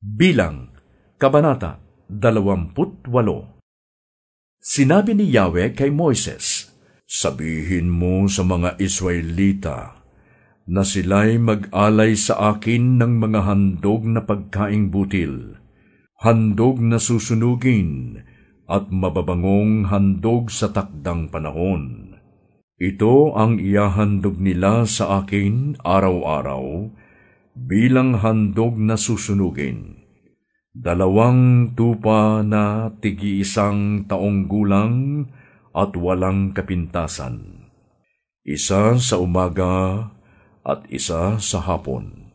Bilang, Kabanata 28 Sinabi ni Yahweh kay Moises, Sabihin mo sa mga Israelita na sila'y mag-alay sa akin ng mga handog na pagkaing butil, handog na susunugin, at mababangong handog sa takdang panahon. Ito ang iyahandog nila sa akin araw-araw, bilang handog na susunugin. Dalawang tupa na tigi-isang taong gulang at walang kapintasan. Isa sa umaga at isa sa hapon.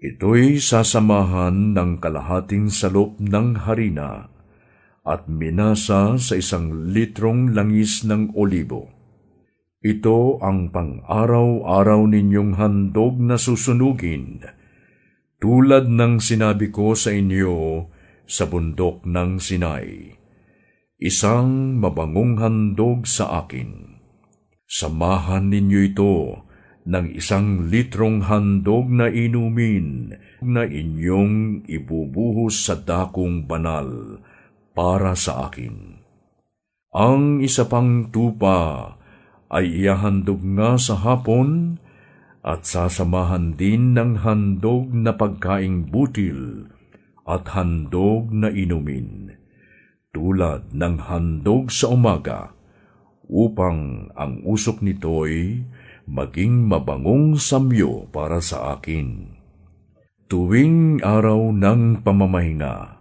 Ito'y sasamahan ng kalahating salop ng harina at minasa sa isang litrong langis ng olibo ito ang pang-araw-araw ninyong handog na susunugin, tulad ng sinabi ko sa inyo sa bundok ng Sinai. Isang mabangong handog sa akin. Samahan ninyo ito ng isang litrong handog na inumin na inyong ibubuhos sa dakong banal para sa akin. Ang isa pang tupa ay iyahandog nga sa hapon at sasamahan din ng handog na pagkaing butil at handog na inumin, tulad ng handog sa umaga, upang ang usok nito'y maging mabangong samyo para sa akin. Tuwing araw ng pamamahinga,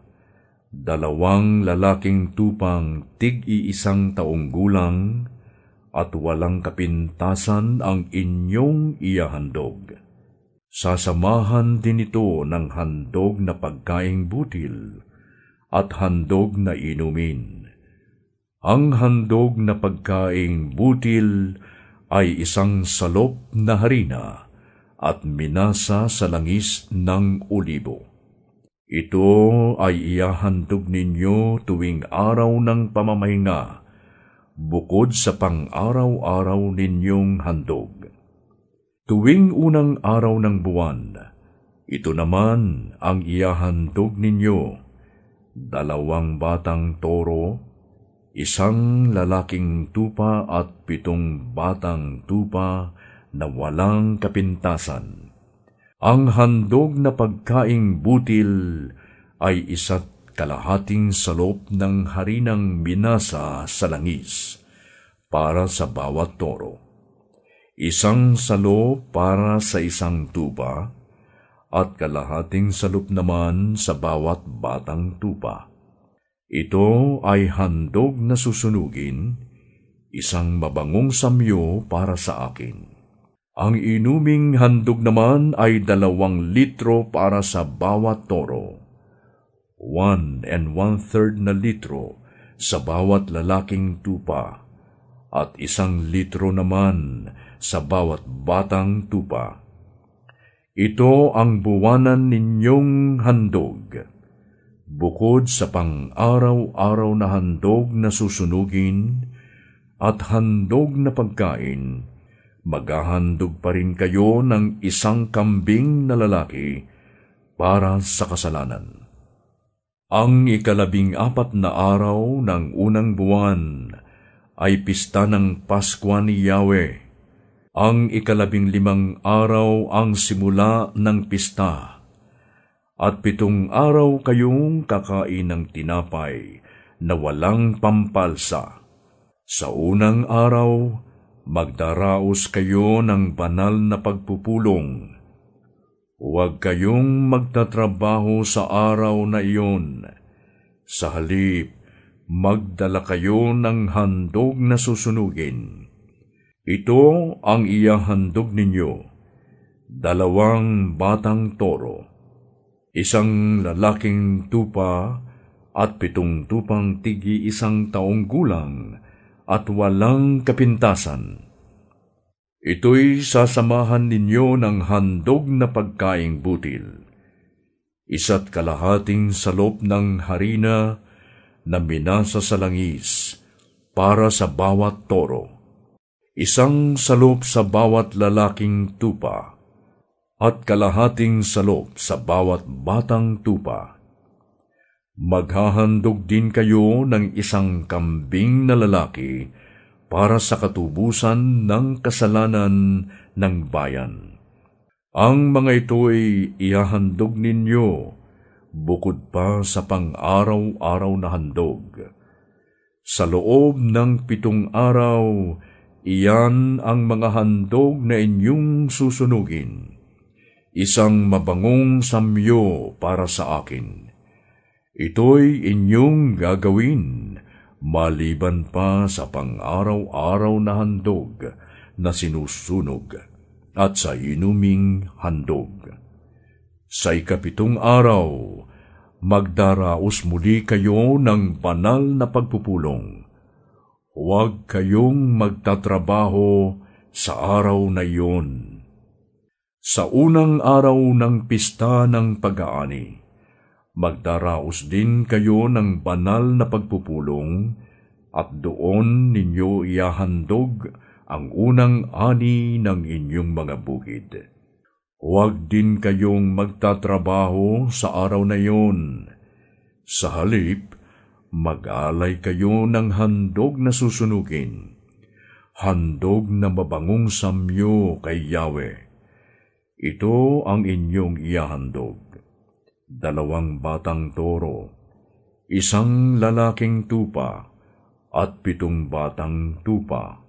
dalawang lalaking tupang tig-iisang taong gulang at walang kapintasan ang inyong iyahandog. Sasamahan din ito ng handog na pagkaing butil at handog na inumin. Ang handog na pagkaing butil ay isang salop na harina at minasa sa langis ng olibo. Ito ay iyahandog ninyo tuwing araw ng pamamahinga bukod sa pang-araw-araw ninyong handog. Tuwing unang araw ng buwan, ito naman ang iyahandog ninyo, dalawang batang toro, isang lalaking tupa at pitong batang tupa na walang kapintasan. Ang handog na pagkaing butil ay isa't kalahating salop ng harinang minasa sa langis para sa bawat toro, isang salo para sa isang tupa, at kalahating salop naman sa bawat batang tupa. Ito ay handog na susunugin, isang mabangong samyo para sa akin. Ang inuming handog naman ay dalawang litro para sa bawat toro one and one-third na litro sa bawat lalaking tupa at isang litro naman sa bawat batang tupa. Ito ang buwanan ninyong handog, bukod sa pang-araw-araw na handog na susunugin at handog na pagkain, maghahandog pa rin kayo ng isang kambing na lalaki para sa kasalanan. Ang ikalabing apat na araw ng unang buwan ay pista ng Paskwa ni Yahweh. Ang ikalabing limang araw ang simula ng pista. At pitong araw kayong kakain ng tinapay na walang pampalsa. Sa unang araw, magdaraos kayo ng banal na pagpupulong Huwag kayong magtatrabaho sa araw na iyon. Sa halip, magdala kayo ng handog na susunugin. Ito ang iyahandog ninyo, dalawang batang toro, isang lalaking tupa at pitong tupang tigi isang taong gulang at walang kapintasan Ito'y sasamahan ninyo ng handog na pagkaing butil. Isa't kalahating salop ng harina na minasa sa langis para sa bawat toro. Isang salop sa bawat lalaking tupa at kalahating salop sa bawat batang tupa. Maghahandog din kayo ng isang kambing na lalaki para sa katubusan ng kasalanan ng bayan. Ang mga ito'y ihahandog ninyo bukod pa sa pang-araw-araw na handog. Sa loob ng pitong araw, iyan ang mga handog na inyong susunugin. Isang mabangong samyo para sa akin. Ito'y inyong gagawin maliban pa sa pang-araw-araw na handog na sinusunog at sa inuming handog. Sa ikapitong araw, magdaraos muli kayo ng banal na pagpupulong. Huwag kayong magtatrabaho sa araw na iyon. Sa unang araw ng pista ng pag-aani, magdaraos din kayo ng banal na pagpupulong at doon ninyo iahandog ang unang ani ng inyong mga bukid Huwag din kayong magtatrabaho sa araw na iyon. Sa halip, mag-alay kayo ng handog na susunugin. Handog na mabangong samyo kay Yahweh. Ito ang inyong iahandog. Dalawang batang toro, isang lalaking tupa, at pitong batang tupa.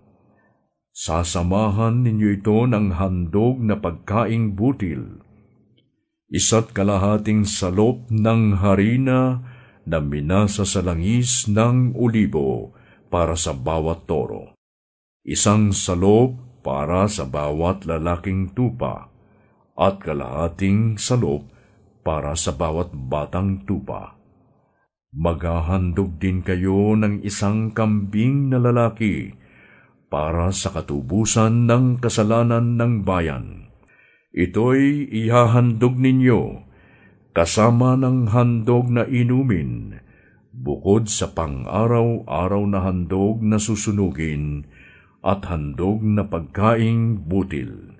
Sasamahan ninyo ito ng handog na pagkaing butil, isa't kalahating salop ng harina na minasa sa langis ng ulibo para sa bawat toro, isang salop para sa bawat lalaking tupa, at kalahating salop para sa bawat batang tupa. Maghahandog din kayo ng isang kambing na lalaki para sa katubusan ng kasalanan ng bayan. Ito'y ihahandog ninyo kasama ng handog na inumin, bukod sa pang-araw-araw na handog na susunugin at handog na pagkaing butil.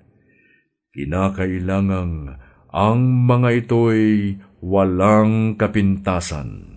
Kinakailangang ang mga ito'y walang kapintasan